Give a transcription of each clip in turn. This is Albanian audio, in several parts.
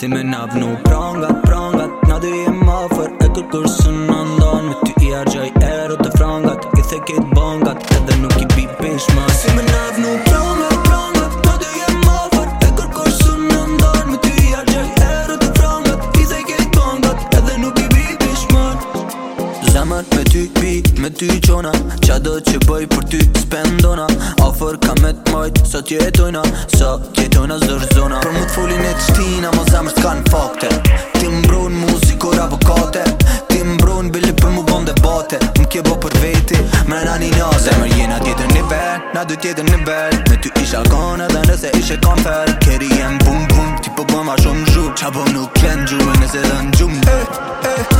Si me navnu prangat, prangat Na dy e ma fër e këtë kërë së në ndonë Me ty i argjaj erot e frangat I thekit bangat edhe nuk i bipin shma Si me navnu prangat ty qona Qa do që bëj për ty spendona Afer ka me të majt Sa tjetojna Sa tjetojna zër zona Për mu të folin e të shtina Ma zemrës ka fakte Ti mbron muziko avokate Ti mbron bili për mu bon debate Më kje bo për veti Më në një një zemrë jena tjetër një Na du tjetër një ver Me ty isha gana dhe nëse ishe kam fel Keri jem bum bum Ti po bëma shumë zhu Qa bo po nuk jenë gjumë Nëse dhe në gjumë Eh, eh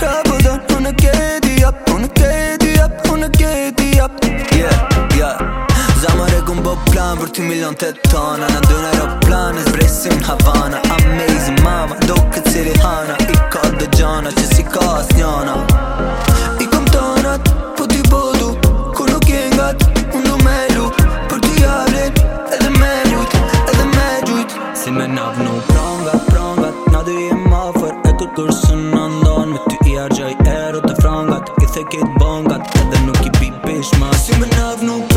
trouble done Gonna get you up, gonna get you up, gonna get you up Yeah, yeah Zama regun bo plan, vërti milion të tona Në dëna ro plan, e Amazing Nga të dërnë nuk i pi pishma Si më nëvë nuk